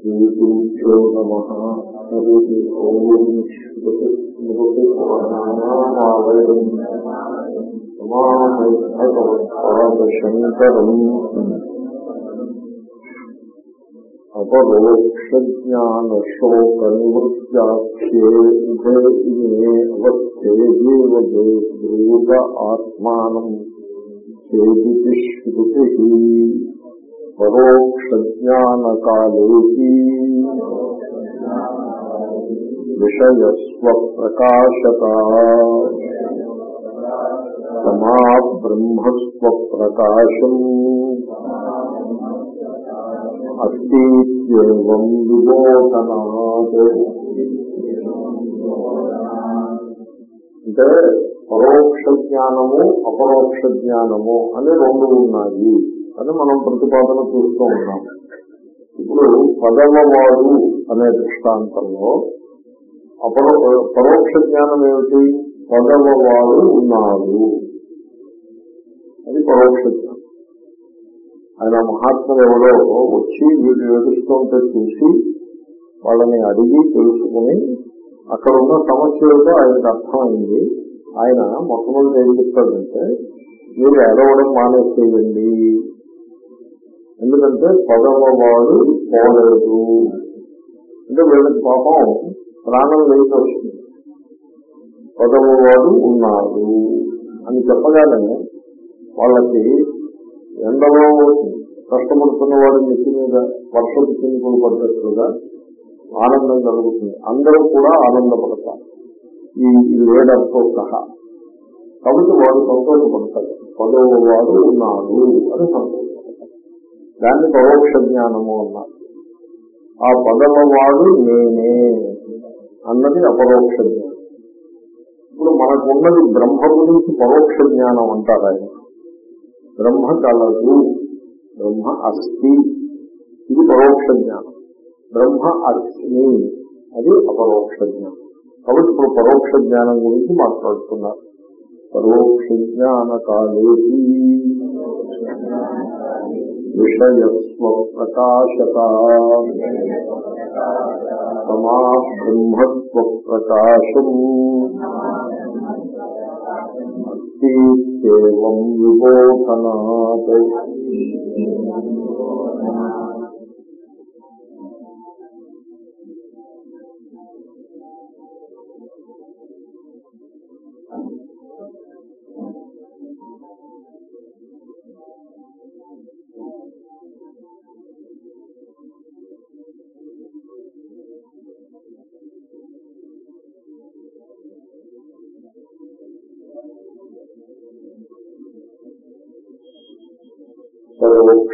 श्रीगुरुभ्यो नमः हरिः ओम् श्रुतिस्मृतिपुराणानामालयम् नमामि भगवत्पादशङ्करम् अपरोक्षज्ञानशोकनिवृत्त्याख्ये उभे इमे अवस्थे जीवदेवूत आत्मानम् चेदिति श्रुतिः పరోక్ష పరోక్షజ్ఞానకాలేకి విషయస్వప్రకాశత సమా బ్రహ్మస్వప్రకాశం అస్తిత్యేవం విబోధనాత్ అంటే పరోక్ష జ్ఞానము అపరోక్ష జ్ఞానము అని రెండు ఉన్నాయి. అని మనం ప్రతిపాదన చూస్తూ ఉన్నాం. ఇప్పుడు పదమవాడు అనే దృష్టాంతంలో అపరో పరోక్ష జ్ఞానం ఏమిటి? పదమవాడు ఉన్నాడు. అది పరోక్ష జ్ఞానం. ఆయన మహాత్ములు ఎవరో వచ్చి వీళ్ళు ఏడుస్తుంటే చూసి వాళ్ళని అడిగి తెలుసుకుని అక్కడ ఉన్న సమస్యలతో ఆయనకు అర్థమైంది. ఆయన మొట్టమొదటి ఏం చెప్తాడంటే మీరు ఎడవడం మానేసేయండి. ఎందుకంటే పదవవాడు పోలేదు. అంటే వీళ్ళకి పాపం ప్రాణం లేచి వస్తుంది. పదవవాడు ఉన్నాడు అని చెప్పగానే వాళ్ళకి ఎండలో కష్టపడుతున్న వాడి నెత్తి మీద వర్షపు చినుకులు పడ్డట్లుగా ఆనందం కలుగుతుంది. అందరూ కూడా ఆనందపడతారు. ఈ లేడర్తో సహా. కాబట్టి వాడు సంతోషపడతాడు. పదవ వాడు ఉన్నాడు అని సంతోషం. దాన్ని పరోక్ష జ్ఞానము అన్నారు. ఆ పదవ వాడు నేనే అన్నది అపరోక్ష జ్ఞానం. ఇప్పుడు మనకున్నది బ్రహ్మ గురించి పరోక్ష జ్ఞానం అంటారు ఆయన. బ్రహ్మ కలదు బ్రహ్మ అస్థి ఇది పరోక్ష జ్ఞానం. బ్రహ్మ అస్మి అది అపరోక్ష జ్ఞానం. కాబట్టి ఇప్పుడు పరోక్ష జ్ఞానం గురించి మాట్లాడుతున్నారు. పరోక్ష జ్ఞాన కాలేసి విషయస్వ ప్రకాశత సమా బ్రహ్మస్వ ప్రకాశం అస్తిత్యేవం విబోధనాత్।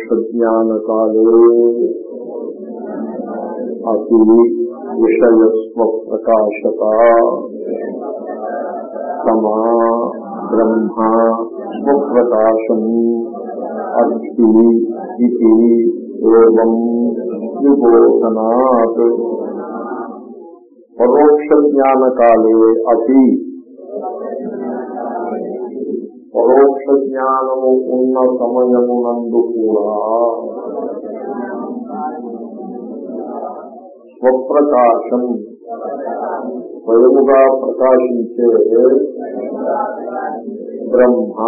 పరోక్షజ్ఞానకాలే అతి విషయస్వ ప్రకాశత సమా బ్రహ్మ స్వప్రకాశం అస్తి ఇది ఏవం విబోధనాత్ పరోక్ష జ్ఞానకాలే అతి పరోక్ష జ్ఞానము ఉన్న సమయమునందు కూడా స్వప్రకాశం స్వయముగా ప్రకాశించే బ్రహ్మ.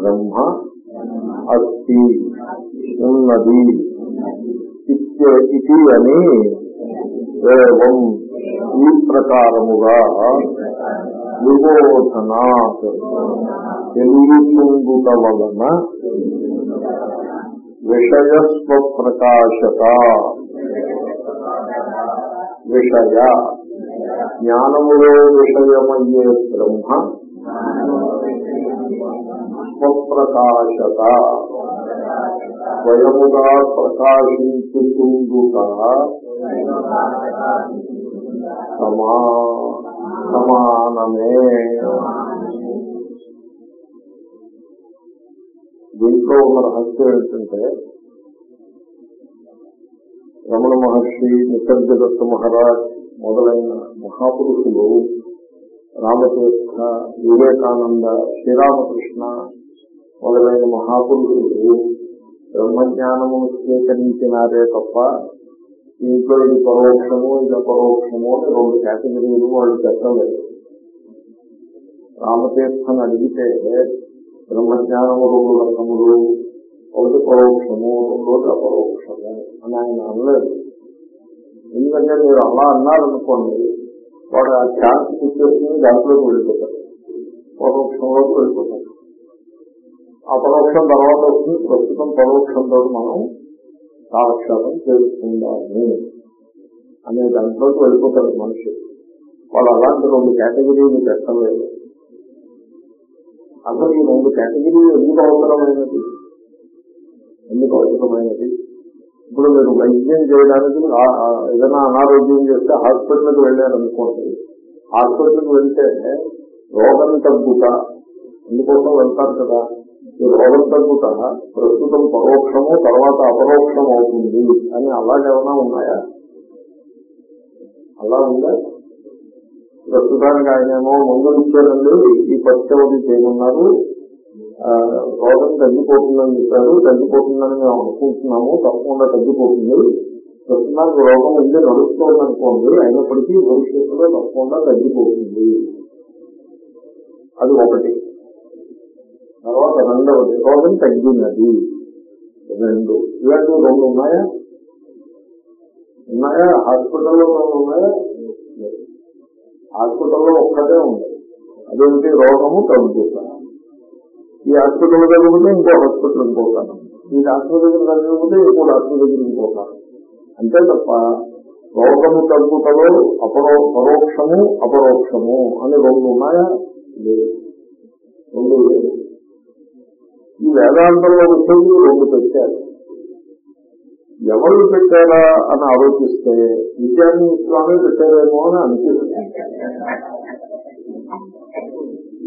బ్రహ్మ అస్తి ఉన్నది ఇది అని ఏం ఈ ప్రకారముగా విబోధనాత్ తెలియచుండుట వలన విషయస్వ ప్రకాశత విషయ జ్ఞానములో విషయమయ్యే బ్రహ్మ స్వప్రకాశత. స్వయముగా ప్రకాశించుతుండుట సమా సమానమే. దీంట్లో ఒక రహస్యం ఏంటంటే రమణ మహర్షి నిసర్గదత్త మహారాజ్ మొదలైన మహాపురుషులు రామతీర్థ వివేకానంద శ్రీరామకృష్ణ మొదలైన మహాపురుషులు బ్రహ్మజ్ఞానము స్వీకరించినారే తప్ప ఇంట్లో ఇది పరోక్షము ఇది అపరోక్షము అని రెండు కేటగిరీలు వాళ్ళు చెప్పలేదు రామతీర్థం అడిగితే బ్రహ్మజ్ఞానము రెండు రకములు ఒకటి పరోక్షము రెండోది అపరోక్షము అని ఆయన అనలేదు. ఎందుకంటే మీరు అలా అన్నారనుకోండి వాడు ఆ ఛాన్స్ ఇచ్చేసుకుని దాంట్లోకి వెళ్ళిపోతారు పరోక్షంలోకి వెళ్ళిపోతారు అపరోక్షం తర్వాత వస్తుంది ప్రస్తుతం పరోక్షంతో మనం సాక్షాతం చేసుకుందాము అనే దాంట్లోకి వెళ్ళిపోతారు మనిషి వాళ్ళు అలాంటి రెండు కేటగిరీలు పెట్టలేదు. అసలు ఈ రెండు కేటగిరీలు ఎందుకు అవసరమైనది? ఎందుకు అవసరమైనది? ఇప్పుడు మీరు వైద్యం చేయడానికి ఏదైనా అనారోగ్యం చేస్తే హాస్పిటల్కి వెళ్ళారనుకోండి హాస్పిటల్కి వెళ్తే రోగం తగ్గుతా అందుకోసం వెళ్తారు కదా? ఈ రోగం తగ్గుట ప్రస్తుతం పరోక్షము తర్వాత అపరోక్షం అవుతుంది అని అలాగేమైనా ఉన్నాయా? అలా ఉందా? ప్రస్తుతానికి ఆయన ఏమో మందులు ఈ పచ్చవది చేయమన్నారు. ఆ, రోగం తగ్గిపోతుందని చెప్పారు. తగ్గిపోతుందని మేము అనుకుంటున్నాము. తప్పకుండా తగ్గిపోతుంది. ప్రస్తుతానికి రోగం ఉంది నడుస్తుంది అనుకోండి అయినప్పటికీ భవిష్యత్తులో తప్పకుండా తగ్గిపోతుంది. అది ఒకటి. తర్వాత రెండవది రోగం తగ్గినది. రెండు. ఇలాంటివి రెండు ఉన్నాయా? ఉన్నాయా? హాస్పిటల్లో రెండు ఉన్నాయా? హాస్పిటల్లో ఒక్కటే ఉంది. అదేంటి రోగము తగ్గుతాను ఈ హాస్పిటల్ తగ్గిపోతే ఇంకో హాస్పిటల్ పోతాను. ఈ డాక్టర్ దగ్గర తగ్గిపోతే ఇంకో డాక్టర్ దగ్గర అంతే తప్ప రోగము తగ్గుతలో అపరో పరోక్షము అపరోక్షము అని రెండు ఉన్నాయా? లేదు. రెండు వేదాంతంలో వచ్చేది రెండు పెట్టారు. ఎవరు పెట్టారా అని ఆలోచిస్తే విద్యాన్ని స్వామి పెట్టారేమో అని అనిపిస్తుంది.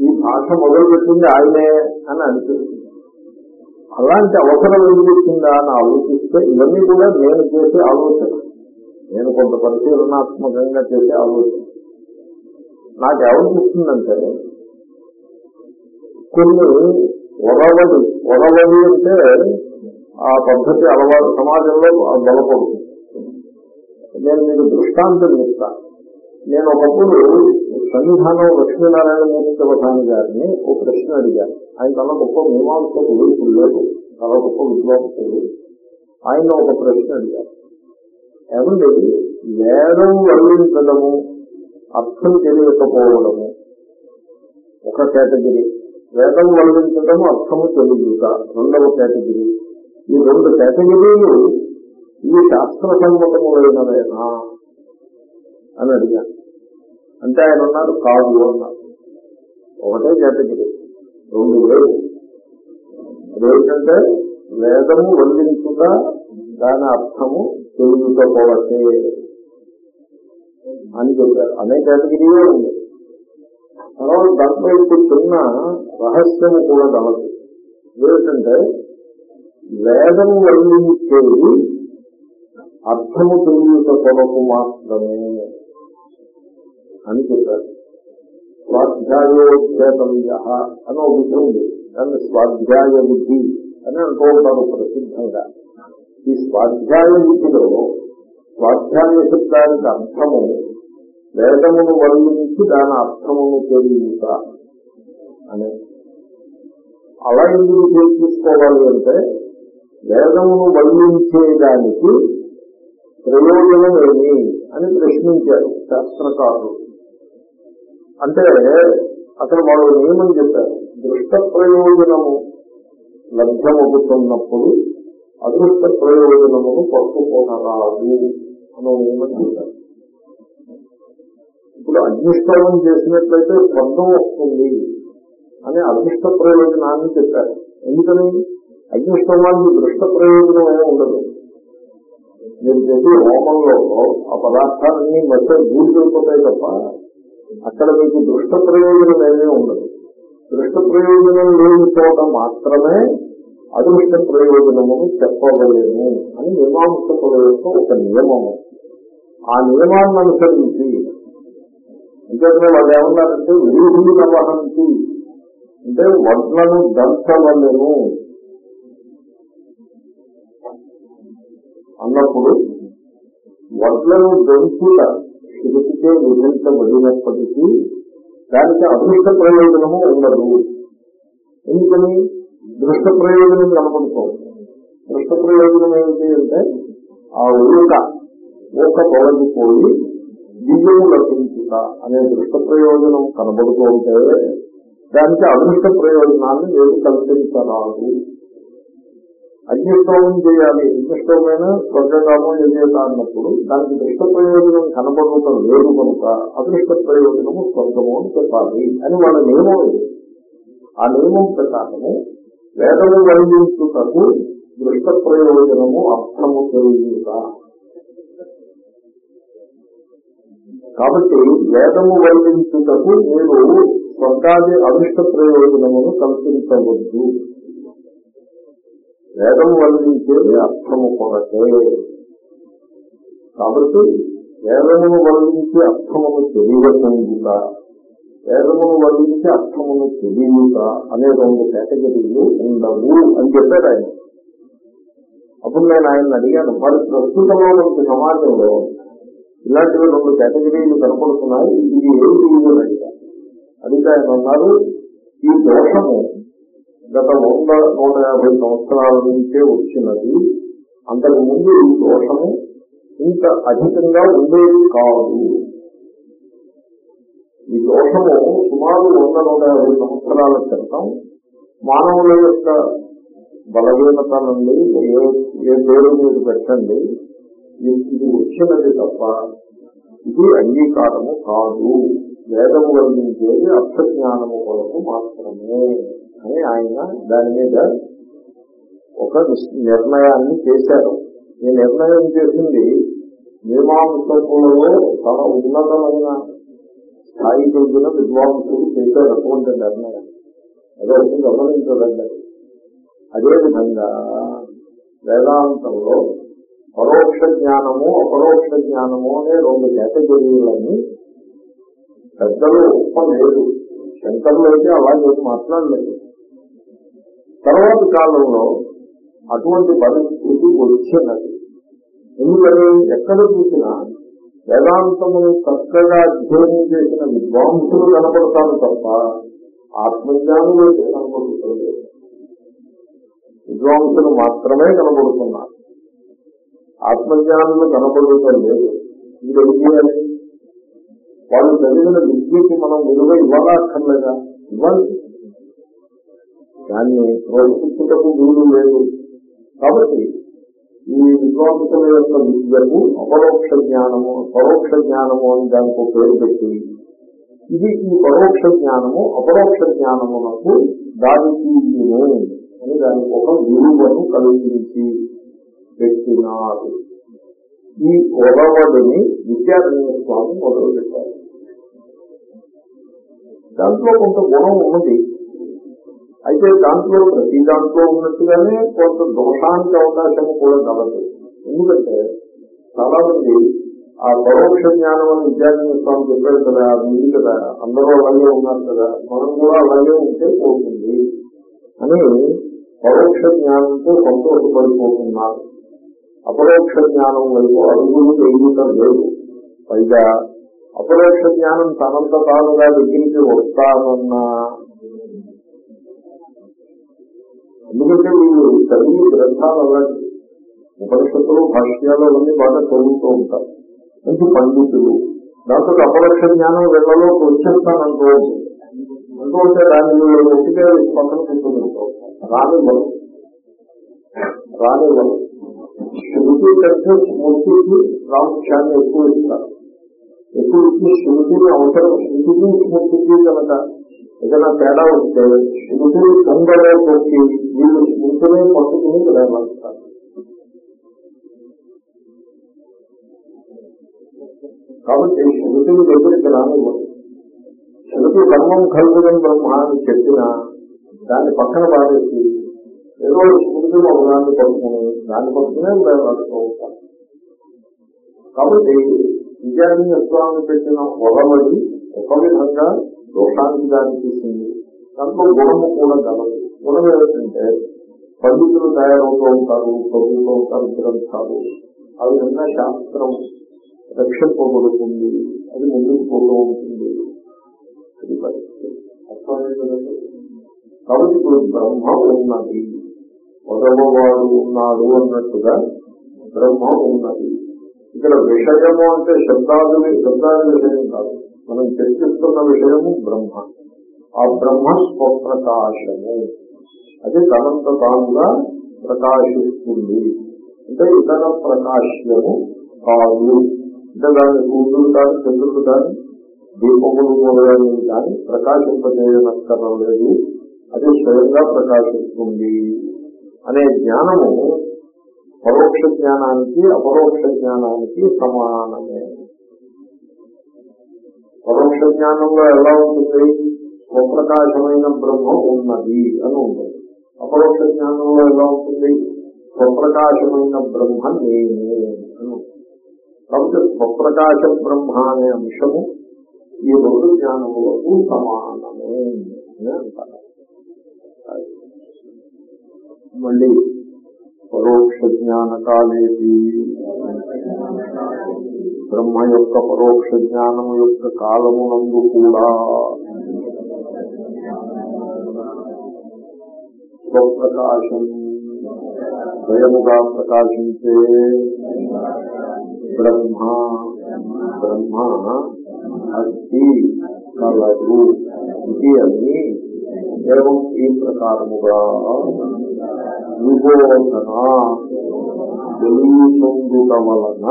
ఈ భాష మొదలు పెట్టింది ఆయనే అని అనిపిస్తుంది. అలాంటి అవసరం ఎందుకు అని ఆలోచిస్తే ఇవన్నీ కూడా నేను చేసే ఆలోచన. నేను కొంత పరిశీలనాత్మకంగా చేసే ఆలోచన. నాకు ఏమనిపిస్తుందంటే కొన్ని ఒరవడి ఒరవడి అంటే ఆ పద్ధతి అలవాటు సమాజంలో బలపడుతుంది నేను మీకు దృష్టాంతం ఇస్తాను నేను ఒకప్పుడు సన్నిధానం లక్ష్మీనారాయణ మూర్తి అవధాని గారిని ఒక ప్రశ్న అడిగాను. ఆయన చాలా గొప్ప మీమాంసకుడు ఇప్పుడు లేదు చాలా గొప్ప విద్వాంసుడు ఆయన ఒక ప్రశ్న అడిగారు. ఏమంటే వేదం వర్ణించడము అర్థం తెలియకపోవడము ఒక కేటగిరీ. వేదం వర్ణించడము అర్థము తెలియక రెండవ కేటగిరీ. ఈ రెండు కేటగిరీలు ఇవి శాస్త్ర సమ్మతములైనవేనా అని అడిగాను. అంటే ఆయన అన్నారు కాదు అన్నారు. ఒకటే కేటగిరీ. రెండు లేవు అదేంటంటే వేదము వల్లించుట దాని అర్థము తెలియకపోవటే అని చెప్పారు. అనే కేటగిరీయే ఉంది. తర్వాత దాంట్లో ఇప్పుడు చిన్న రహస్యము కూడా గలదు ఏంటంటే వేదం వర్ణించేది అర్థము తెలియట కొరకు మాత్రమే అని చెప్పారు. స్వాధ్యాయోధ్యేతవ్య అని ఒక విధి ఉంది. దాన్ని స్వాధ్యాయ విధి అని అంటూ ఉంటారు ప్రసిద్ధంగా. ఈ స్వాధ్యాయ విధిలో స్వాధ్యాయ శబ్దానికి అర్థము వేదమును వర్ణించి దాని అర్థమును తెలియట అని అలా ఎందుకు తీసుకోవాలి అంటే వేదమును వర్ణించేదానికి ప్రయోజనం ఏమి అని ప్రశ్నించారు శాస్త్రకారులు. అంటే అక్కడ వాళ్ళు నియమం చెప్పారు దృష్ట ప్రయోజనము లభ్యమవుతున్నప్పుడు అదృష్ట ప్రయోజనమును పట్టుకోనరాదు అనే నియమం చెప్పారు. ఇప్పుడు అగ్నిష్టోమం చేసినట్లయితే స్వర్గం వస్తుంది. అని అదృష్ట ప్రయోజనాన్ని చెప్పారు. ఎందుకని? అగ్నిష్టోమానికి దృష్ట ప్రయోజనం ఏమి ఉండదు. మీరు చేసి హోమంలో ఆ పదార్థాలన్నీ మధ్య దూరిపోతాయి తప్ప అక్కడ మీకు దృష్ట ప్రయోజనం ఏమీ ఉండదు. దృష్ట ప్రయోజనం లేని చోట మాత్రమే అదృష్ట ప్రయోజనమును చెప్పవలేము అని మీమాంసకుల యొక్క ఒక నియమము. ఆ నియమాన్ని అనుసరించి అంతేకానే వాళ్ళు ఏమన్నారంటే వీధి నవహంతి అంటే వడ్లను దంచవలను అన్నప్పుడు వడ్లను దొంతుట శృతికే విధించబడినప్పటికీ దానికి అదృష్ట ప్రయోజనము ఉండదు. ఎందుకని? దృష్ట ప్రయోజనం కనపడుతుంది దృష్ట ప్రయోజనం ఏమిటి అంటే ఆ ఊక ఊక తొలగిపోయి బియ్యము లభించుట అనే దృష్ట ప్రయోజనం కనబడుతూ ఉంటే దానికి అదృష్ట ప్రయోజనాన్ని నేను కల్పించరాదు. అగ్నిష్టోమం చేయాలి. అగ్నిష్టమైన స్వర్గకామం యజేత అన్నప్పుడు దానికి దృష్ట ప్రయోజనం కనబడటం లేదు కనుక అదృష్ట ప్రయోజనము స్వర్గము అని చెప్పాలి అని వాళ్ళ నియమం ఆ నియమం ప్రకారము వేదము వర్ణించుటకు దృష్ట ప్రయోజనము అర్థము తెలియట కాబట్టి వేదము వర్ణించుటకు మీరు స్వర్గాది అదృష్ట ప్రయోజనమును కల్పించవద్దు. వేదం వర్ణించేది అర్థము కొరకే. కాబట్టి వేదమును వర్ణించి అర్థమును తెలియకుండా వేదమును వర్ణించి అర్థమును తెలియట అనే రెండు కేటగిరీలు ఉండవు అని చెప్పారు ఆయన. అప్పుడు నేను ఆయన అడిగాను మరి ప్రస్తుతంలో మనకి సమాజంలో ఇలాంటివి రెండు కేటగిరీలు కనపడుతున్నాయి. ఇది ఏమిటి ఇది అడిగితే ఆయన అన్నారు ఈ దోషము గత వంద నూట యాభై సంవత్సరాల నుంచే వచ్చినది. అంతకు ముందు ఈ దోషము ఇంత అధికంగా ఉండేది కాదు. ఈ దోషము సుమారు వంద నూట యాభై సంవత్సరాల క్రితం మానవుల యొక్క బలహీనత నుండి ఏ పేరు మీరు పెట్టండి. ఇది ఇది వచ్చినది తప్ప ఇది అంగీకారము కాదు. వేదము వర్ణించేది అర్థజ్ఞానము కొరకు మాత్రమే అని ఆయన దాని మీద ఒక నిర్ణయాన్ని చేశారు. ఈ నిర్ణయం చేసింది మీమాంసకులలో చాలా ఉన్నతమైన స్థాయి చెందిన విద్వాంసులు చేశారు అటువంటి నిర్ణయం. అదే గమనించదండి అదేవిధంగా వేదాంతంలో పరోక్ష జ్ఞానము అపరోక్ష జ్ఞానము అనే రెండు కేటగిరీలని పెద్దలు ఒప్పలేదు. శంకర్లు అయితే అలాగే మాట్లాడలేదు. తర్వాత కాలంలో అటువంటి పరిస్థితి వచ్చినది. ఎందుకని? ఎక్కడ చూసినా వేదాంతమును చక్కగా అధ్యయనం చేసిన విద్వాంసులు కనపడతారు తప్ప ఆత్మజ్ఞానులు అయితే కనపడుతుంది విద్వాంసులు మాత్రమే కనబడుతున్నారు ఆత్మజ్ఞానంలో కనపడటం లేదు. ఇది ఏం చేయాలి వాళ్ళు చదివిన విద్యకి మనం విలువ ఇవ్వాలక్కర్లేదా ఇవ్వాలి. దాన్ని ప్రోత్సహించుటకు వీలు లేదు. కాబట్టి ఈ విద్వాంసుల యొక్క విద్యకు అపరోక్ష జ్ఞానము పరోక్ష జ్ఞానము అని దానికి పేరు పెట్టి ఇది ఈ పరోక్ష జ్ఞానము అపరోక్ష జ్ఞానమునకు దారి తీయును అని దానికి ఒక విలువను కలిగించి పెట్టినారు ఈ కొలవడిని విద్యారణ్య స్వామి మొదలు పెట్టారు. దాంట్లో కొంత గుణం ఉన్నది. అయితే దాంట్లో ప్రతి దాంట్లో ఉన్నట్టుగానే కొంత దోషానికి అవకాశం కూడా కలదు ఎందుకంటే చాలా మంది ఆ పరోక్ష జ్ఞానం అని విద్యార్థి స్వామి చెప్పారు కదా అది కదా అందరూ అలాగే ఉన్నారు కదా మనం కూడా అలాగే ఉంటే పోతుంది అని పరోక్ష జ్ఞానంతో సంతోషపడిపోతున్నారు. అపరోక్ష జ్ఞానం వైపు అడుగులు వేయటం లేదు. పైగా అపరోక్ష జ్ఞానం తనంత తానుగా దగ్గరికి వస్తానన్నా ఎందుకంటే వీళ్ళు చదివి గ్రంథాలు అలాంటి ఉపనిషత్తులు భాష్యాలు అవన్నీ బాగా చదువుతూ ఉంటారు. మంచి పండితులు. దాంతో అపరోక్ష జ్ఞానం వెళ్ళలో వచ్చేస్తానంటూ ఉంటుంది అంటూ ఉంటే దాన్ని వీళ్ళు ఒట్టిగా పక్కన పెట్టుకుంటూ రానివ్వరు. రానివ్వరు. శృతి కంటే స్మృతికి ప్రాముఖ్యాన్ని ఎక్కువ ఇస్తారు. ఎక్కువ ఇచ్చి శృతిని అవసరం? శృతికి స్మృతికి కనుక ఏదైనా తేడా ఉంటే శృతిని తొందరగా కొట్టి వీళ్ళు స్మృతిని పట్టుకుని ప్రయాణిస్తారు కాబట్టి శృతిని దగ్గరికి రానివ్వదు శృతి కర్మం కలుగుదని బ్రహ్మ అని చెప్పినా దాన్ని పక్కన పారేసి ఏదో స్మృతిని ఒక దాన్ని పట్టుకుని దాన్ని పట్టుకునే ప్రయాణిస్తూ ఉంటారు కాబట్టి విద్యార్థి స్వామి పెట్టిన ఒరవడి ఒక విధంగా దోషానికి దారి తీసింది. దాంట్లో గుణము కూడా కలదు. గుణం ఏమిటంటే పండితులు తయారవుతూ ఉంటారు చదువుతూ ఉంటారు గ్రంథాలు. ఆ విధంగా శాస్త్రం రక్షింపబడుతుంది. అది ముందుకు పోతూ ఉంటుంది. అది పరిస్థితి. అర్థమైంది కాబట్టి ఇప్పుడు బ్రహ్మ ఉన్నది. మొదలవాడు ఉన్నాడు అన్నట్టుగా బ్రహ్మ ఉన్నది. ఇక్కడ విషయము అంటే శబ్దాలు శబ్దాల విషయం కాదు. మనం చర్చిస్తున్న విషయము బ్రహ్మ. ఆ బ్రహ్మ స్వప్రకాశము. అది తనంత తానుగా ప్రకాశిస్తుంది. అంటే ఇతర ప్రకాశ్యము కాదు. అంటే దాని సూర్యుడు కానీ చంద్రుడు కానీ దీపములు మొదలైనవి కానీ ప్రకాశింపజేయనక్కరం లేదు అది స్వయంగా ప్రకాశిస్తుంది. అనే జ్ఞానము పరోక్ష జ్ఞానానికి అపరోక్ష జ్ఞానానికి సమానమే. పరోక్ష జ్ఞానంలో ఎలా ఉంటుంది? స్వప్రకాశమైన బ్రహ్మ ఉన్నది అని ఉంటుంది. అపరోక్ష జ్ఞానంలో ఎలా ఉంటుంది? స్వప్రకాశమైన బ్రహ్మ నేను అని కాబట్టి స్వప్రకాశ బ్రహ్మ అనే అంశము ఈ రెండు జ్ఞానములకు సమానమే అని అంటారు. మళ్ళీ పరోక్ష జ్ఞాన కాలేది బ్రహ్మ యొక్క పరోక్ష జ్ఞానం యొక్క కాలమునందు కూడా స్వప్రకాశం స్వయముగా ప్రకాశించే బ్రహ్మ. బ్రహ్మ అస్తి కలదు. ఇది అన్ని ఏవం ఈ ప్రకారముగా విబోధన తెలియచొందుట వలన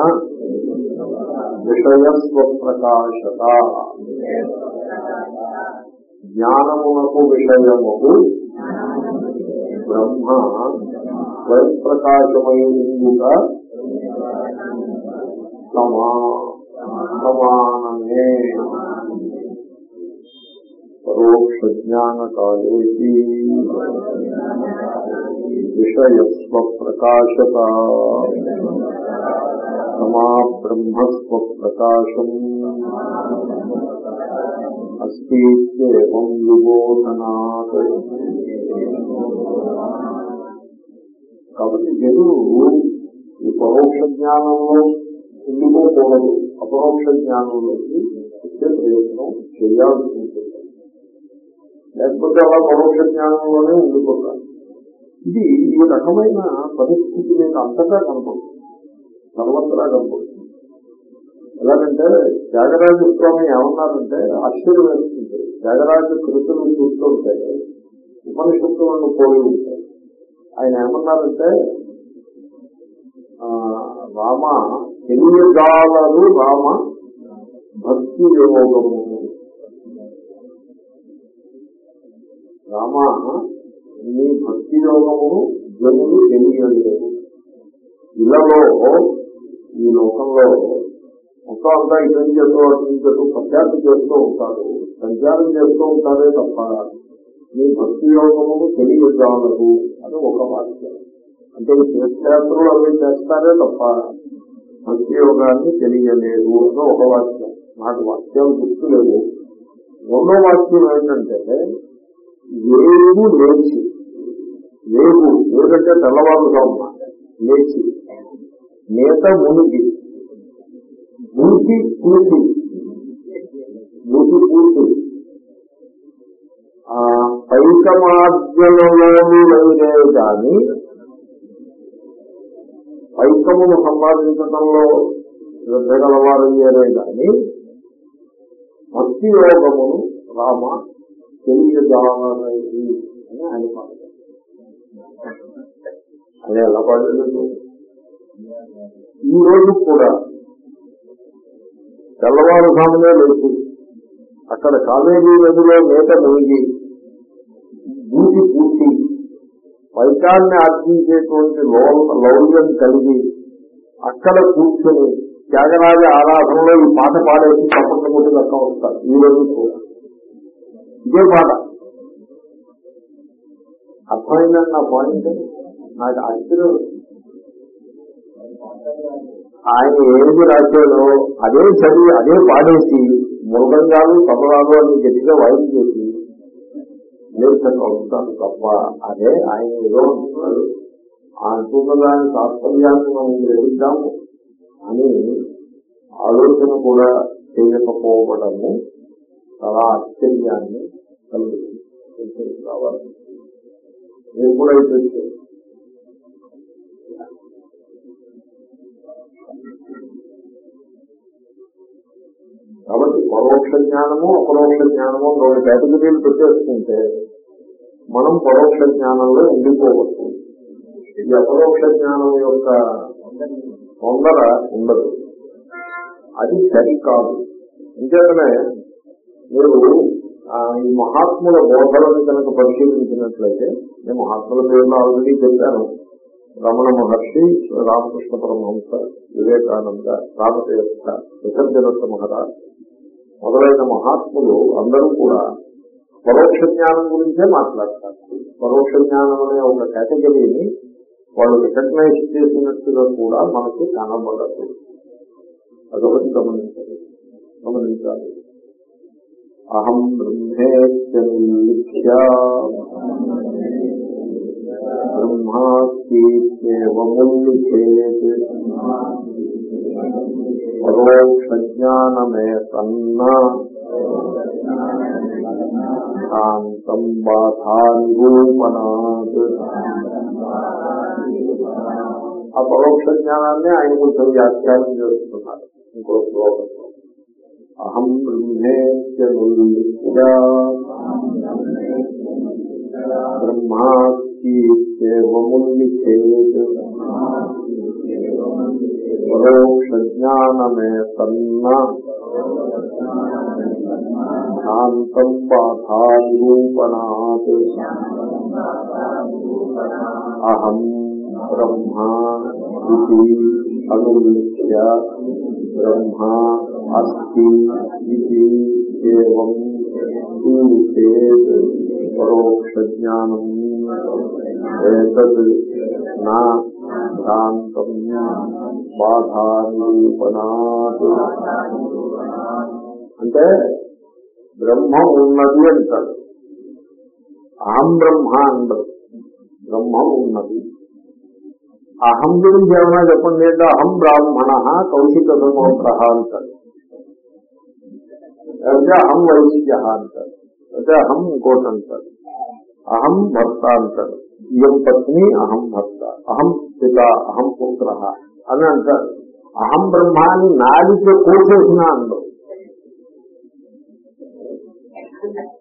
విషయస్వప్రకాశత జ్ఞానమునకు విషయముకు బ్రహ్మ స్వయంప్రకాశమై ఉండుట సమా సమానమే. పరోక్ష జ్ఞాన విషయస్వ ప్రకాశత సమా బ్రహ్మస్వప్రకాశం. అస్తిత్యేవం విబోధనాత్. కాబట్టి జనులు ఈ పరోక్ష జ్ఞానంలో ఉండిపోకూడదు. అపరోక్ష జ్ఞానంలోకి వచ్చే ప్రయత్నం చేయాల్సి ఉంటుంది. లేకపోతే అలా పరోక్ష జ్ఞానంలోనే ఉండిపోతారు. ఇది ఈ రకమైన పరిస్థితి మీద అంతటా కనపడుతుంది. సర్వత్రా కనపడుతుంది. ఎలాగంటే త్యాగరాజు స్వామి ఏమన్నారంటే ఆశ్చర్యం వేస్తుంది. త్యాగరాజు కృతులు చూస్తుంటే ఉపనిషత్తులను పోలి ఉంటాయి. ఆయన ఏమన్నారంటే రామ తెలియజాలరు రామ భక్తి యోగము. రామ మీ భక్తి యోగమును జనులు తెలియలేదు ఇళ్ళలో ఈ లోకంలో మొత్తం అంతా ఇటు చేస్తూ అటు చేస్తూ చేస్తూ ఉంటారు. సంచారం చేస్తూ ఉంటారే తప్ప మీ భక్తి యోగము తెలియజాలదు అని ఒక వాక్యం. అంటే తీర్థయాత్రలు అవి చేస్తారే తప్ప భక్తి యోగాన్ని తెలియలేదు అని ఒక వాక్యం. నాకు వాక్యాలు గుర్తులేదు రెండో వాక్యం ఏంటంటే వేగు లేచి వేగు వేగంటే తెల్లవారుగా ఉన్నా లేచి నేత మునిగి మునికి పూర్తి మునికి పూర్తి ఆ పైకమార్జనలోని వైరే గాని పైకమును సంపాదించడంలో శ్రద్ధగలవారయ్యారే గాని భక్తి యోగమును రామ తెలియజాలనది అని ఆయన పాడారు ఎలా పాడలేదు? ఈ రోజు కూడా తెల్లవారుజామునే లేచి అక్కడ కావేరీ నదిలో నేత మునిగి బూటి పూసి వైకాన్ని ఆర్జించేటువంటి లౌ- లౌల్యం కలిగి అక్కడ కూర్చొని త్యాగరాజ ఆరాధనలో ఈ పాట పాడేసి తప్పకుండా ముందు దక్క వస్తారు. ఈ రోజు కూడా. ఇదే పాట. అర్థమైందండి నా పాయింట్? నాకు ఆశ్చర్యం ఆయన ఏది రాశాడో అదే చదివి అదే పాడేసి మృగంగాలు తబలాలు అని గట్టిగా వాయిస్ చేసి నేర్చక అవుతాను తప్ప. అదే ఆయన ఏదో అంటున్నాడు. ఆ అంటున్న దాని తాత్పర్యాన్ని మనం గ్రహిద్దాము అని ఆలోచన కూడా చేయకపోవడము చాలా ఆశ్చర్యాన్ని కలుగుతుంది కావాలి నేను కూడా ఇది కాబట్టి పరోక్ష జ్ఞానము అపరోక్ష జ్ఞానము రెండు కేటగిరీలు పెట్టేసుకుంటే మనం పరోక్ష జ్ఞానంలో ఉండిపోవచ్చు. ఈ అపరోక్ష జ్ఞానం యొక్క తొందర ఉండదు. అది సరికాదు ఇంకేతనే మీరు ఈ మహాత్ముల బోధలను కనుక పరిశీలించినట్లయితే నేను మహాత్ముల పేర్లు ఆల్రెడీ చెప్పాను. రమణ మహర్షి రామకృష్ణ పరమహంస వివేకానంద రామతీర్థ విసర్జనత్వ మహారాజ్ మొదలైన మహాత్ములు అందరూ కూడా పరోక్ష జ్ఞానం గురించే మాట్లాడతారు. పరోక్ష జ్ఞానం అనే ఒక కేటగిరీని వాళ్ళు రికగ్నైజ్ చేసినట్టుగా కూడా మనకి కనబడదు. అదొకటి గమనించాలి. గమనించాలి. అహం బ్రహ్మేత్య బ్రహ్మాస్తిముల్లిఖేత్ పరోక్ష జ్ఞానమే తన్నా శాంతం బాధానిరూపణాత్ ఆ పరోక్ష జ్ఞానాన్ని ఆయన కొంచెం వ్యాఖ్యానం చేస్తున్నారు. ఇంకో శ్లోకంలో అహం బ్రహ్మేత్య బ్రహ్మాస్తిముల్లిఖేత్ పరోక్ష జ్ఞానమే తన్నా శాంతం బాధానిరూపణాత్ అహం బ్రహ్మ ఇది అనులిఖ్య బ్రహ్మ అస్తి ఇది ఏవం సూచేత్ పరోక్ష జ్ఞానం ఏతద్ నా శాంతం బాధానిరూపణాత్ అంటే బ్రహ్మ ఉన్నది అంటాడు అహం బ్రహ్మ అంటారు బ్రహ్మ ఉన్నది. అహం గురించి ఏమైనా చెప్పండి అంటే అహం బ్రాహ్మణ కౌశిక ధర్మోత్ర అంటాడు లేకపోతే అహం వైశ్య అంటాడు లేకపోతే అహం ఇంకోటి అంటాడు అహం భర్త అంటాడు ఇయం పత్ని అహం భర్త. అహం పిత అహం పుత్ర. అని అంటారు. అహం బ్రహ్మ అని నాడితో కోసేసిన అందరు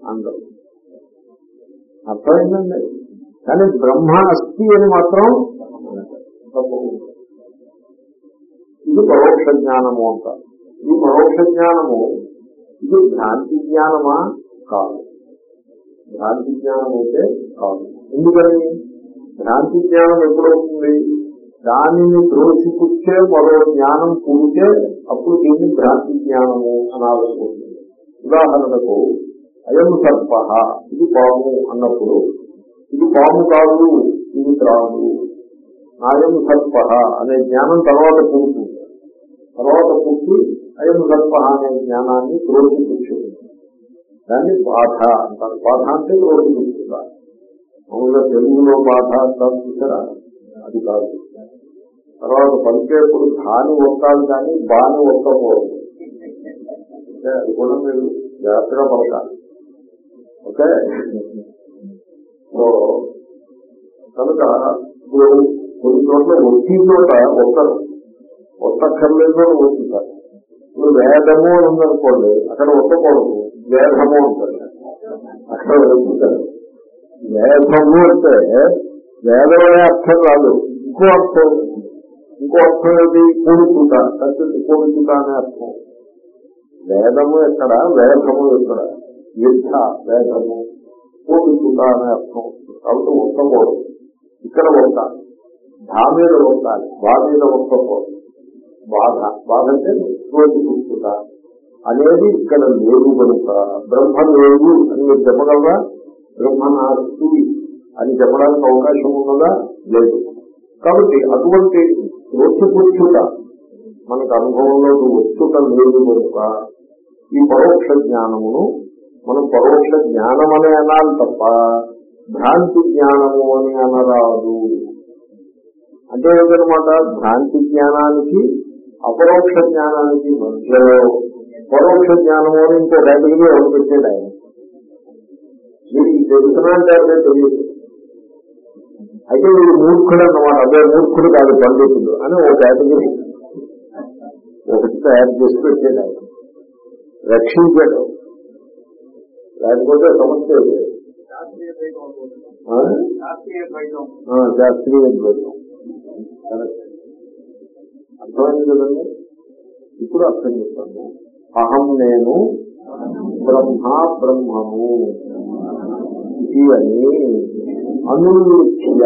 అందరు అర్థమైందండి? కానీ బ్రహ్మ అస్థి అని మాత్రం ఇది పరోక్ష జ్ఞానము అంటారు. ఈ పరోక్ష జ్ఞానము ఇది భ్రాంతి జ్ఞానమా? కాదు. భ్రాంతి జ్ఞానం అయితే కాదు. ఎందుకని? భ్రాంతి జ్ఞానం ఎప్పుడవుతుంది? దానిని త్రోసిపుచ్చే మరో జ్ఞానం పూడితే అప్పుడు దీన్ని భ్రాంతి జ్ఞానము అనాలనుకుంటుంది. ఉదాహరణకు అయం సర్ప ఇది పాము అన్నప్పుడు ఇది పాము కాదు ఇది త్రాదు అయం సర్ప అనే జ్ఞానం తర్వాత పుడుతుంది. తర్వాత పుట్టి అయం సర్ప అనే జ్ఞానాన్ని త్రోసిపుచ్చుతుంది. దాన్ని బాధ అంటారు. బాధ అంటే త్రోసిపుచ్చుగా మామూలుగా తెలుగులో బాధ అంటారు చూసారా? అది కాదు. తర్వాత పలికేప్పుడు ధాని ఒక్కాలి కానీ బాని ఒక్కకూడదు అంటే అది కూడా మీరు జాగ్రత్తగా పలకాలి. ఓకే? సో కనుక ఇప్పుడు కొన్ని చోట్ల ఒత్తి చోట ఒక్కరు ఒక్కర్లేదు అని ఇప్పుడు వేదము అని ఉందనుకోండి అక్కడ ఒక్కకూడదు వేదము ఉంటుంది. అక్కడ ఒత్తుతారు వేదము అంటే వేదమే అర్థం రాదు ఇంకో అర్థం. ఉంది. ఇంకో అర్థం ఏంటి కూడుకుట కత్తి కూడుకుట అనే అర్థం. వేదము ఎక్కడ? వేదము ఎక్కడ? యుద్ధ వేదము కూడుకుట అనే అర్థం. కాబట్టి ఒక్కకూడదు ఇక్కడ ఒక్కాలి ధా మీద ఒక్కాలి బా మీద ఒక్కకూడదు బాధ. బాధ అంటే రోజు కూడుకుట అనేది ఇక్కడ లేదు కనుక బ్రహ్మ లేదు అని మీరు చెప్పగలరా? బ్రహ్మ నాస్తి అని చెప్పడానికి అవకాశం ఉన్నదా? లేదు. కాబట్టి అటువంటి రోచిపుచ్చుట మనకు అనుభవంలోకి వచ్చుట లేదు కనుక ఈ పరోక్ష జ్ఞానమును మనం పరోక్ష జ్ఞానం అనే అనాలి తప్ప భ్రాంతి జ్ఞానము అని అనరాదు. అంటే ఏంటనమాట భ్రాంతి జ్ఞానానికి అపరోక్ష జ్ఞానానికి మధ్యలో పరోక్ష జ్ఞానము అని ఇంకో కేటగిరీ ఒకటి పెట్టాడు ఆయన? మీరు ఈ తెలుసునంటే తెలియదు. అయితే వీడు మూర్ఖుడు అన్నమాట. అదే మూర్ఖుడు కాదు పండితుడు అని ఒక కేటగిరీ. ఒకటి తయారు చేసి పెట్టాడు ఆయన. రక్షించాడు. లేకపోతే సమస్య శాస్త్రీయ ద్వైతం. అర్థమైంది కదండి? ఇప్పుడు అర్థం చెప్తాను అహం నేను బ్రహ్మ బ్రహ్మము. ఇది అని అనులిఖ్య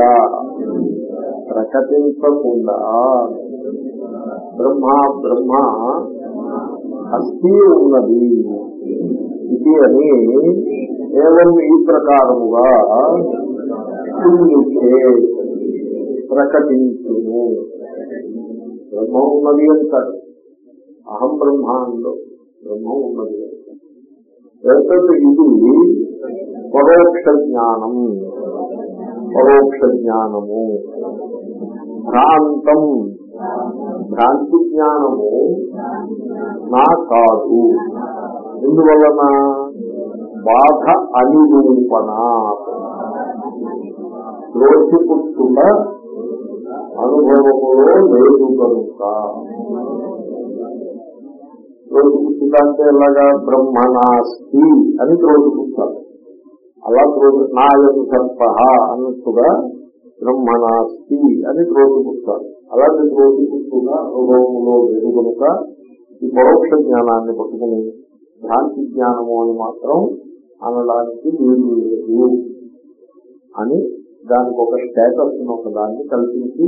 ప్రకటించకుండా బ్రహ్మ బ్రహ్మ అస్థి ఉన్నది ఇది అని ఏవం ఈ ప్రకారముగా ప్రకటించును బ్రహ్మ ఉన్నది అంటారు. అహం బ్రహ్మాండో బ్రహ్మ ఉన్నది. అంటారు ఇది పరోక్ష జ్ఞానం. పరోక్ష జ్ఞానము భ్రాంతం. భ్రాంతి జ్ఞానము నా కాదు. ఎందువలన? బాధ అనిరూపణ. ద్రోహిపుట్టుట అనుభవములో లేదు కనుక. ద్రోహిపుట్టుట అంటే ఎలాగా? బ్రహ్మనాస్తి అని ద్రోహిపుట్టాలి అలా ద్రోహి నాయం సర్ప అన్నట్టుగా బ్రహ్మణాస్తి అని ద్రోహిపుట్టాలి అలాంటి ద్రోహిపుట్టుట అనుభవములో లేదు కనుక ఈ పరోక్ష జ్ఞానాన్ని పట్టుకుని భ్రాంతి జ్ఞానము అని మాత్రం అనడానికి వీలు లేదు అని దానికి ఒక స్టేటస్ ఒక దాన్ని కల్పించి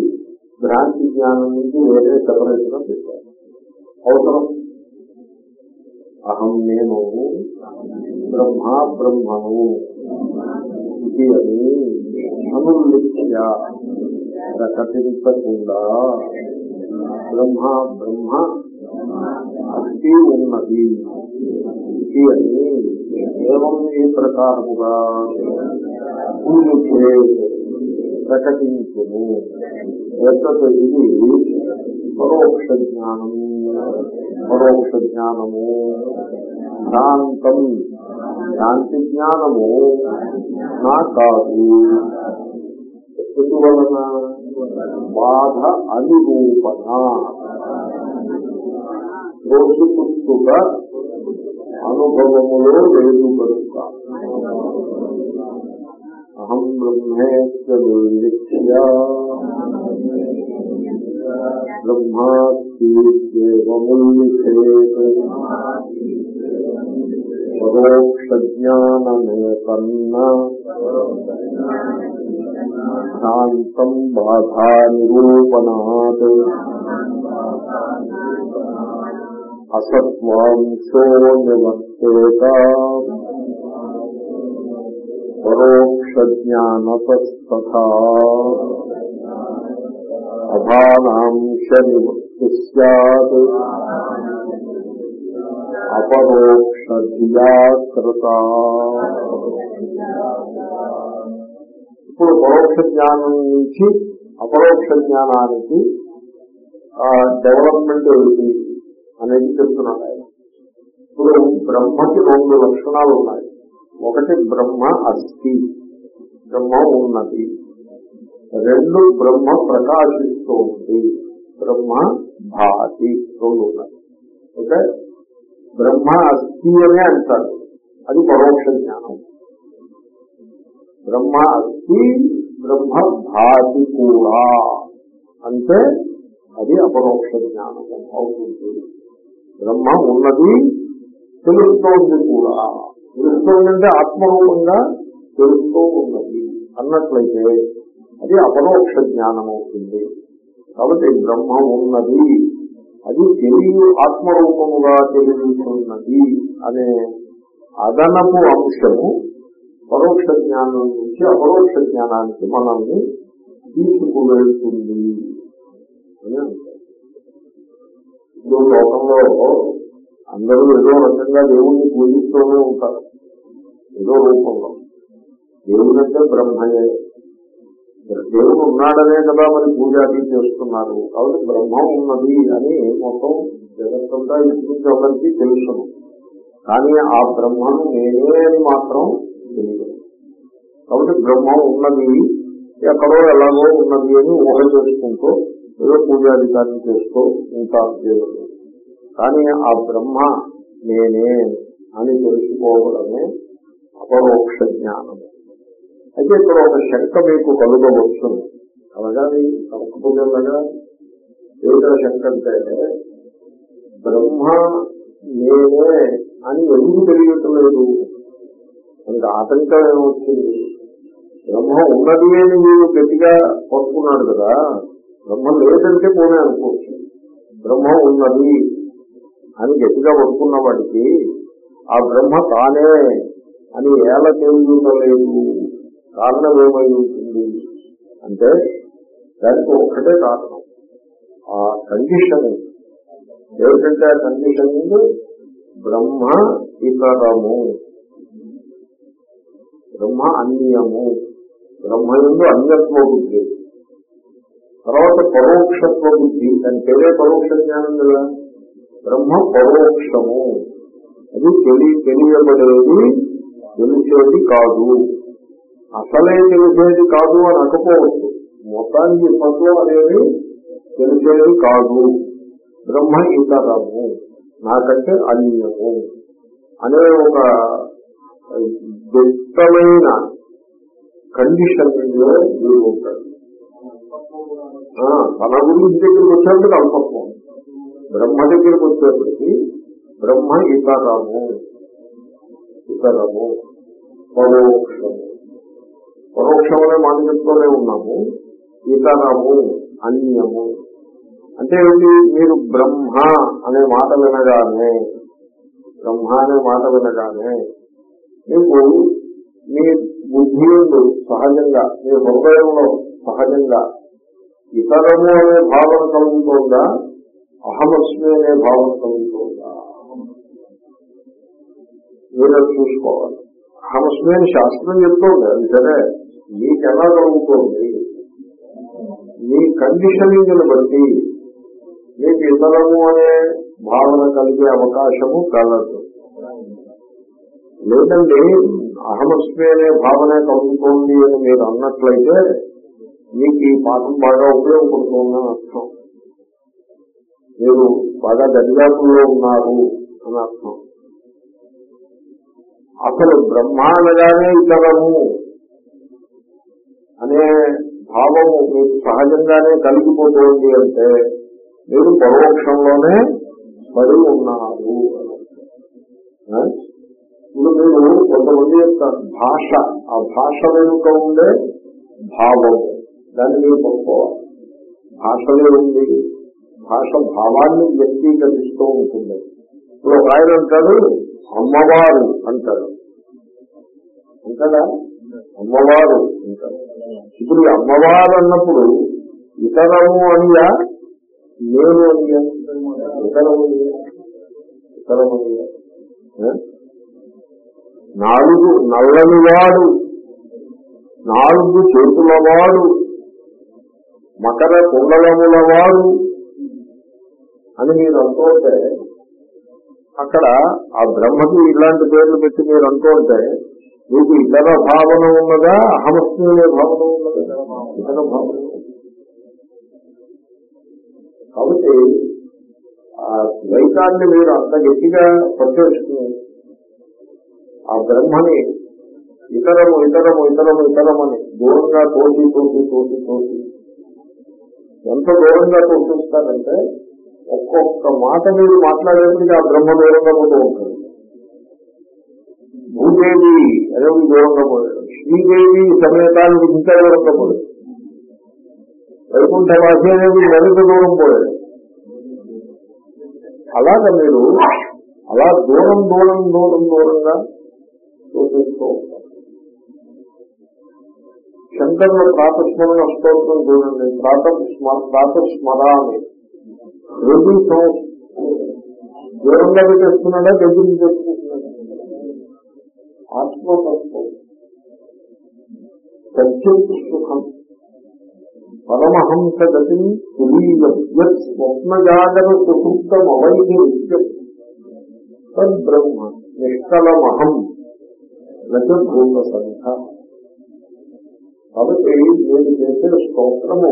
భ్రాంతి జ్ఞానం నుంచి వేరే సెపరేట్గా పెట్టారు. అవసరం? అహం నేను బ్రహ్మ బ్రహ్మను ఇది అని అనులిఖ్య ప్రకటించకుండా బ్రహ్మ బ్రహ్మ అస్థి ఉన్నది. ఇది అని ఏవం ఈ ప్రకారముగా పూజే ప్రకటించును ఏతత్ ఇది పరోక్ష జ్ఞానము. పరోక్ష జ్ఞానము శాంతం శాంతి జ్ఞానము నా కాదు ఎందువలన? బాధ అనురూపణ. రోజుపుట్టుక అనుభవములో లేదు కనుక. అహం బ్రహ్మేత్య బ్రహ్మాత్మూల్లిఖేత్ పరోక్ష జ్ఞానమేకన్న శాంతం బాధా నిరూపణాత్ అసత్వాంశో నివర్తేత పరోక్ష జ్ఞానతస్తథా అభానాంశ నివృత్తి సత్ అపరోక్ష ధియాకృత ఇప్పుడు పరోక్ష జ్ఞానం నుంచి అపరోక్ష జ్ఞానానికి డెవలప్మెంట్ ఏమిటి అనేది చెప్తున్నాడు ఆయన. ఇప్పుడు బ్రహ్మకి రెండు లక్షణాలు ఉన్నాయి. ఒకటి బ్రహ్మ అస్థి బ్రహ్మ ఉన్నది. రెండు బ్రహ్మ ప్రకాశిస్తోంది బ్రహ్మ భాతి రెండు ఉన్నాయి. ఓకే? బ్రహ్మ అస్థి అనే అంటారు. అది పరోక్ష జ్ఞానం. బ్రహ్మ అస్థి బ్రహ్మ భాతి కూడా. అంటే అది అపరోక్ష జ్ఞానము అవుతుంది. బ్రహ్మ ఉన్నది తెలుస్తోంది కూడా. తెలుస్తోందంటే ఆత్మరూపంగా తెలుస్తూ ఉన్నది అన్నట్లయితే అది అపరోక్ష జ్ఞానం అవుతుంది. కాబట్టి బ్రహ్మ ఉన్నది. అది తెలియ ఆత్మరూపముగా తెలియనున్నది అనే అదనపు అంశము పరోక్ష జ్ఞానం నుంచి అపరోక్ష జ్ఞానానికి మనల్ని తీసుకువెళ్తుంది. అని అంటారు ఇప్పుడు లోకంలో అందరూ ఏదో రకంగా దేవుణ్ణి పూజిస్తూనే ఉంటారు. ఏదో రూపంలో. దేవుడంటే బ్రహ్మయే. దేవుడు ఉన్నాడనే కదా మరి పూజాది చేస్తున్నారు. కాబట్టి బ్రహ్మం ఉన్నది అని మొత్తం జగత్తంతా ఇంటి ఒకరికి తెలుసును కానీ ఆ బ్రహ్మను నేనే అని మాత్రం తెలియదు. కాబట్టి బ్రహ్మం ఉన్నది ఎక్కడో ఎలాగో ఉన్నది అని ఊహ చేసుకుంటూ ఏదో పూజాధికారం చేస్తూ ఉంటారు దేవుడు. కానీ ఆ బ్రహ్మ నేనే అని తెలుసుకోవడమే అపరోక్ష జ్ఞానం అయితే ఇక్కడ ఒక శంక మీకు కలుగవచ్చు కలగాలి కలకపోగలగా ఏమిటో శంక అంటే బ్రహ్మ నేనే అని ఎందుకు తెలియట్లేదు? మనకి ఆటంకం ఏమొచ్చింది బ్రహ్మ ఉన్నది అని మీరు గట్టిగా పట్టుకున్నాడు కదా బ్రహ్మ లేదంటే పోనే అనుకోవచ్చు. బ్రహ్మ ఉన్నది అని గట్టిగా పట్టుకున్న వాడికి ఆ బ్రహ్మ తానే అని ఏల తెలియలేదు కారణం ఏమై ఉంటుంది అంటే దానికి ఒక్కటే కారణం. ఆ కండిషన్. ఏమిటంటే ఆ కండిషన్ బ్రహ్మ ఇతరము బ్రహ్మ అన్యము. బ్రహ్మ ఎందు అన్యత్వ బుద్ధి. తర్వాత పరోక్షత్వ బుద్ధి. దాని పేరే పరోక్ష జ్ఞానం కదా. బ్రహ్మ పరోక్షము. అది తెలి తెలియబడేది తెలిసేది కాదు. అసలే తెలిసేది కాదు అని అనుకోవచ్చు. మొత్తానికి తత్వం అనేది తెలిసేది కాదు. బ్రహ్మ ఇతరము నాకంటే అన్యము అనే ఒక దిట్టమైన కండిషన్ వీడు ఉంటాడు తన గురించి దగ్గరికి వచ్చేప్పటికి అల్పత్వం. బ్రహ్మ దగ్గరికి వచ్చేప్పటికి బ్రహ్మ ఇతరము ఇతరము పరోక్షము. పరోక్షం అనే మాట చెప్తూనే ఉన్నాము. ఇతరము అన్యము. అంటే ఏమిటి? మీరు బ్రహ్మ అనే మాట వినగానే బ్రహ్మ అనే మాట వినగానే మీకు మీ బుద్ధి సహజంగా మీ హృదయంలో సహజంగా ఇతరము అనే భావన కలుగుతోందా? అహమస్మి అనే భావన కలుగుతోందా? మీరు చూసుకోవాలి. అహమస్మి అని శాస్త్రం చెప్తోంది అది సరే. మీకెలా కలుగుతోంది మీ కండిషనింగ్ బట్టి మీకు ఇతరము అనే భావన కలిగే అవకాశము కలదు. లేదండి అహమస్మి అనే భావనే కలుగుతోంది అని మీరు అన్నట్లయితే మీకు ఈ పాఠం బాగా ఉపయోగపడుతుందని అర్థం. మీరు బాగా దర్యాపుల్లో ఉన్నారు అని అర్థం. అసలు బ్రహ్మ అనగానే ఇతరము అనే భావము మీకు సహజంగానే కలిగిపోతుంది అంటే మీరు పరోక్షంలోనే పడి ఉన్నారు. ఇప్పుడు మీరు కొంతమంది యొక్క భాష ఆ భాష వెనుక ఉండే భావం దాన్ని మీరు పట్టుకోవాలి భాషలే ఉంది భాష భావాన్ని వ్యక్తీకరిస్తూ ఉంటుంది. ఇప్పుడు ఒక ఆయన అంటాడు అమ్మవారు అంటాడు. అంటాడా అమ్మవారు. ఇప్పుడు ఈ అమ్మవారు అన్నప్పుడు ఇతరము అనియా? నేను అనియా? ఇతరము ఇతరము నాలుగు నల్లని వాడు నాలుగు చేతులవాడు మకర కుండలముల వాడు అని మీరు అనుకుంటే అక్కడ ఆ బ్రహ్మకి ఇలాంటి పేర్లు పెట్టి మీరు అనుకుంటే మీకు ఇతర భావన ఉన్నదా? అహమస్మి అనే భావన ఉన్నదా? ఇతర భావన కాబట్టి ఆ ద్వైతాన్ని మీరు అంత గట్టిగా పట్టేసుకుని ఆ బ్రహ్మని ఇతరము ఇతరము ఇతరము ఇతరమని దూరంగా తోసి తోసి తోసి తోసి ఎంత దూరంగా తోసిస్తారంటే ఒక్కొక్క మాట మీరు మాట్లాడేందుకు ఆ బ్రహ్మ దూరంగా పోతూ ఉంటాడు శ్రీదేవి. అదే దూరంగా పోయాడు శ్రీదేవి సమేతానికి ఇంకా దూరంగా పోయాడు వైకుంఠ వాసేదేవి మరింత దూరం పోయాడు అలాగ మీరు అలా దూరం దూరం దూరం దూరంగా చూపిస్తూ ఉంటారు. శంకరుల ప్రాతస్మరణ స్తోత్రం చూడండి. ప్రాత ప్రాతస్మరాన్ని రెండు సంవత్సరం దూరంగా పెట్టేస్తున్నాడా దగ్గరికి తెచ్చుకుంటున్నాడా ఆత్మతత్వం. సత్యం సుఖం పరమహంస గతి తులీయం యత్ స్వప్నజాగర సుహృతం నిత్యం తద్బ్రహ్మ నిష్కలమహం రజభూత సంఘ కాబట్టి నేను చేసిన స్తోత్రము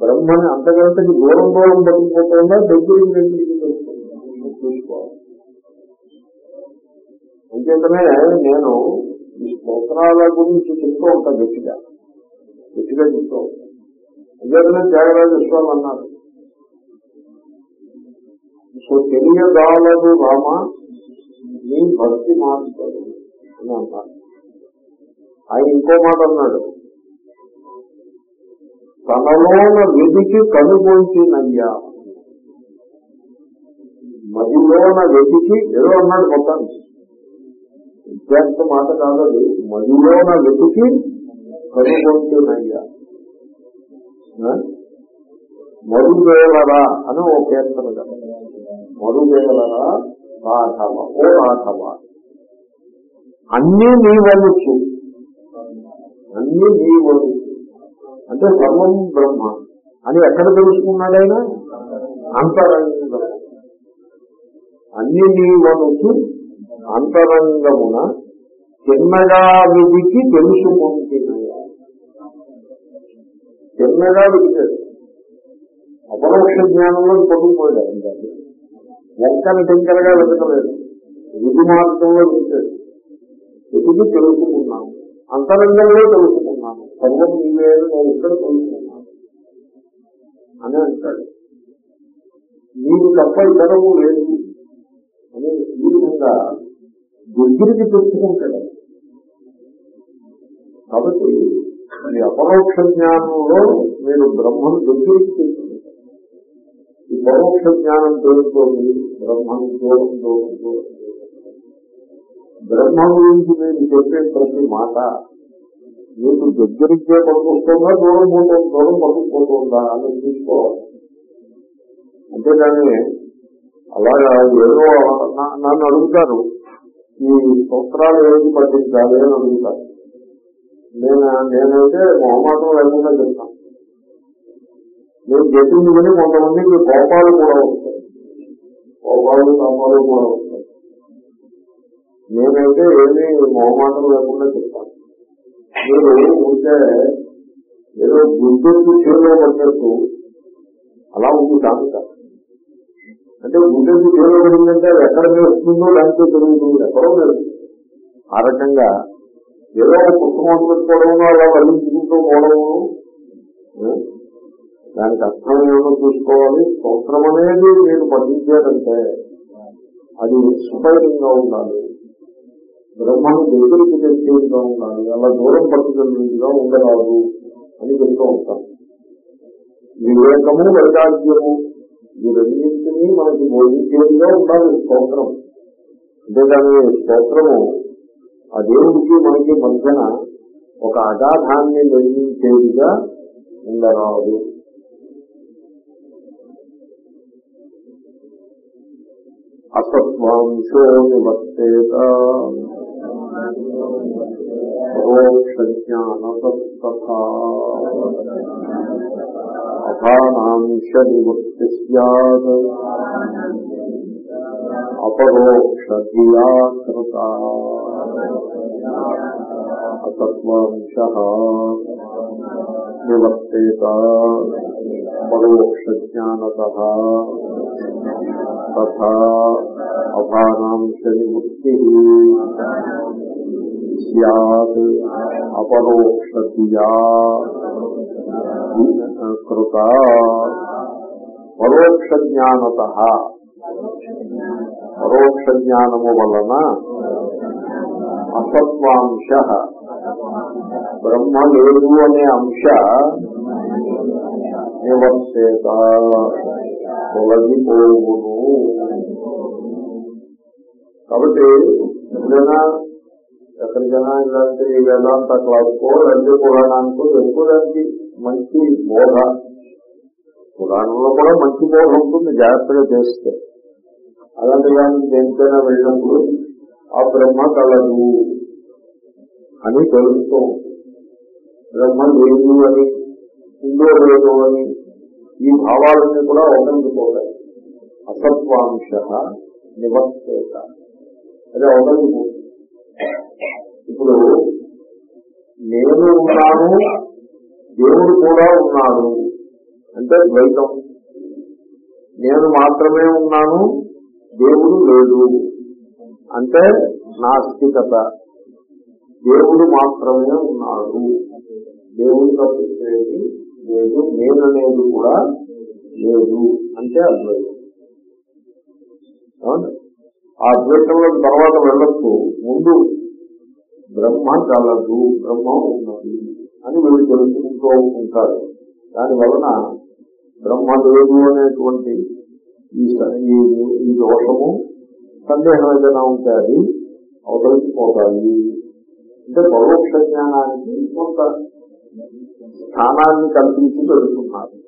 బ్రహ్మని అంతకంతకి దూరం దూరం బతికిపోతుందా దగ్గరికి దగ్గరికి అంచేతనే నేను ఈ స్తోత్రాల గురించి చెప్తూ ఉంటా గట్టిగా. గట్టిగా చెప్తూ ఉంటా. అంచేతనే త్యాగరాజ స్వామి అన్నారు. సో తెలియదాలదు రామ నీ భక్తి మార్పులు అని అన్నారు ఆయన ఇంకో మాట అన్నాడు. తనలోన వెదికి కనుగొంచినయ్యా మదిలోన వెతికి ఏదో అన్నాడు మొత్తానికి. విద్యార్థి మాట కాదది మదిలోన వెతికి కనుగొంటున్నయ్యా మరుగేలరా అని ఓ కీర్తన కదా మరుగేలరా రాఘవ ఓ రాఘవ అన్నీ నీ వలుచు అన్నీ నీ అంటే సర్వం బ్రహ్మ అని ఎక్కడ తెలుసుకున్నాడైనా ఆయన? అంతరంగం అన్ని నీ వలుచు అంతరంగమున చిన్నగా విధికి తెలుసుకుంటున్నాయా చిన్నగా విడిచాడు అపరోక్ష జ్ఞానంలో పొందుకోలేదు ఇంకా ఒక్కన టెంకరగా వెతకలేదు విధి మార్గంలో విడిచాడు వెతికి తెలుసుకున్నాను. అంతరంగంలో తెలుసుకున్నాను. సర్వం నీవే నేను ఇక్కడ తెలుసుకున్నాను. అని అంటాడు. నీకు తప్ప ఇతరము లేదు. అని ఈ విధంగా దగ్గరికి తెచ్చుకుంటాడు. కాబట్టి ఈ అపరోక్ష జ్ఞానంలో మీరు బ్రహ్మను దగ్గరికి ఈ పరోక్ష జ్ఞానం తెలుసుకోండి బ్రహ్మను దూరం దూరం దూరం బ్రహ్మ గురించి మీరు చెప్పే ప్రతి మాట మీకు దగ్గరికే పడుకొస్తుందా దూరం పోతుంది దూరం పడుకుపోతుందా అని చూసుకోవాలి. అంతేగాని అలాగా ఏదో నా- నన్ను అడుగుతారు ఈ సంవత్సరాలు ఏది పట్టించాలి అని అడుగుతారు. నేను నేనైతే మొహమాటం లేకుండా చెప్తాను. నేను చెప్పింది కానీ కొంతమందికి కోపాలు కూడా వస్తాయి. కోపాలు తాపాలు కూడా వస్తాయి. నేనైతే ఏమీ మొహమాటం లేకుండా చెప్తాను. మీరు ఉంటే ఏదో గుడ్డెత్తు చేలో పడ్డట్టు అలా ఉంది సామెత అంటే గుడ్డెత్తు చేలో పడిందంటే అది ఎక్కడ వేస్తుందో దాంతో జరుగుతుంది ఎక్కడో లేదు ఆ రకంగా ఏదో ఒక పుస్తకం పెట్టుకోవడము అలా వల్లించుకుంటూ పోవడము. దానికి అర్థం ఏమో చూసుకోవాలి. స్తోత్రం అనేది మీరు పఠించారంటే అది సుఖంగా ఉండాలి. బ్రహ్మను దగ్గరికి తెచ్చేదిగా ఉండాలి. అలా దూరం పట్టుకెళ్ళేదిగా ఉండరాదు అని చెప్తూ ఉంటాను వివేకము వైరాగ్యము ఈ రెండింటినీ మనకి బోధించేదిగా ఉండాలి స్తోత్రం. అంటే దాని స్తోత్రము ఆ దేవుడికి మనకి మధ్యన ఒక అగాధాన్ని నిర్మించేదిగా ఉండరాదు. అసత్వాంశో నివర్తేత పరోక్షజ్ఞానతస్తథా అథానాంశ నివృత్తి స్యాత్. అపరోక్షధియా కృత అసత్వాంశ నివర్తేత పరోక్షజ్ఞానత తథా అభానాంశ నివృత్తి స్యాత్ అపరోక్షధియా కృత పరోక్ష జ్ఞానత పరోక్ష జ్ఞానము వలన అసత్వాంశ బ్రహ్మ లేదు అనే అంశ నివర్తేత తొలగిపోవును. కాబట్టి ఎప్పుడైనా ఎక్కడికైనా ఇలాంటి వేదాంత క్లాస్కో లేదంటే పురాణానికో వెళ్ళిపోవడానికి మంచి బోధ. పురాణంలో కూడా మంచి బోధ ఉంటుంది జాగ్రత్తగా చేస్తే. అలాంటి దానికి దేనికైనా వెళ్ళినప్పుడు ఆ బ్రహ్మ కలదు అని తెలుస్తూ ఉంటుంది. బ్రహ్మ లేదు అని ఉందో లేదు అని ఈ భావాలన్నీ కూడా అవగలిగిపోతాయి అసత్వాంశ నివర్తేత. అది అవగలిగిపోతుంది ఇప్పుడు నేను ఉన్నాను దేవుడు కూడా ఉన్నాడు అంటే ద్వైతం. నేను మాత్రమే ఉన్నాను దేవుడు లేడు అంటే నాస్తికత. దేవుడు మాత్రమే ఉన్నాడు. దేవుడు తప్పించేది లేదు నేననేది కూడా లేదు అంటే అద్వైతం. ఆ అద్వైతంలో తర్వాత వెళ్ళొచ్చు. ముందు బ్రహ్మ కలదు బ్రహ్మ ఉన్నది అని వీళ్ళు తెలుసుకుంటూ ఉంటారు. దాని వలన బ్రహ్మ లేదు అనేటువంటి ఈ దోషము సందేహం ఏదైనా ఉంటే అది అవతలిసిపోతాయి అంటే పరోక్ష జ్ఞానానికి కొంత స్థానాన్ని కల్పించి పెడుతున్నారు.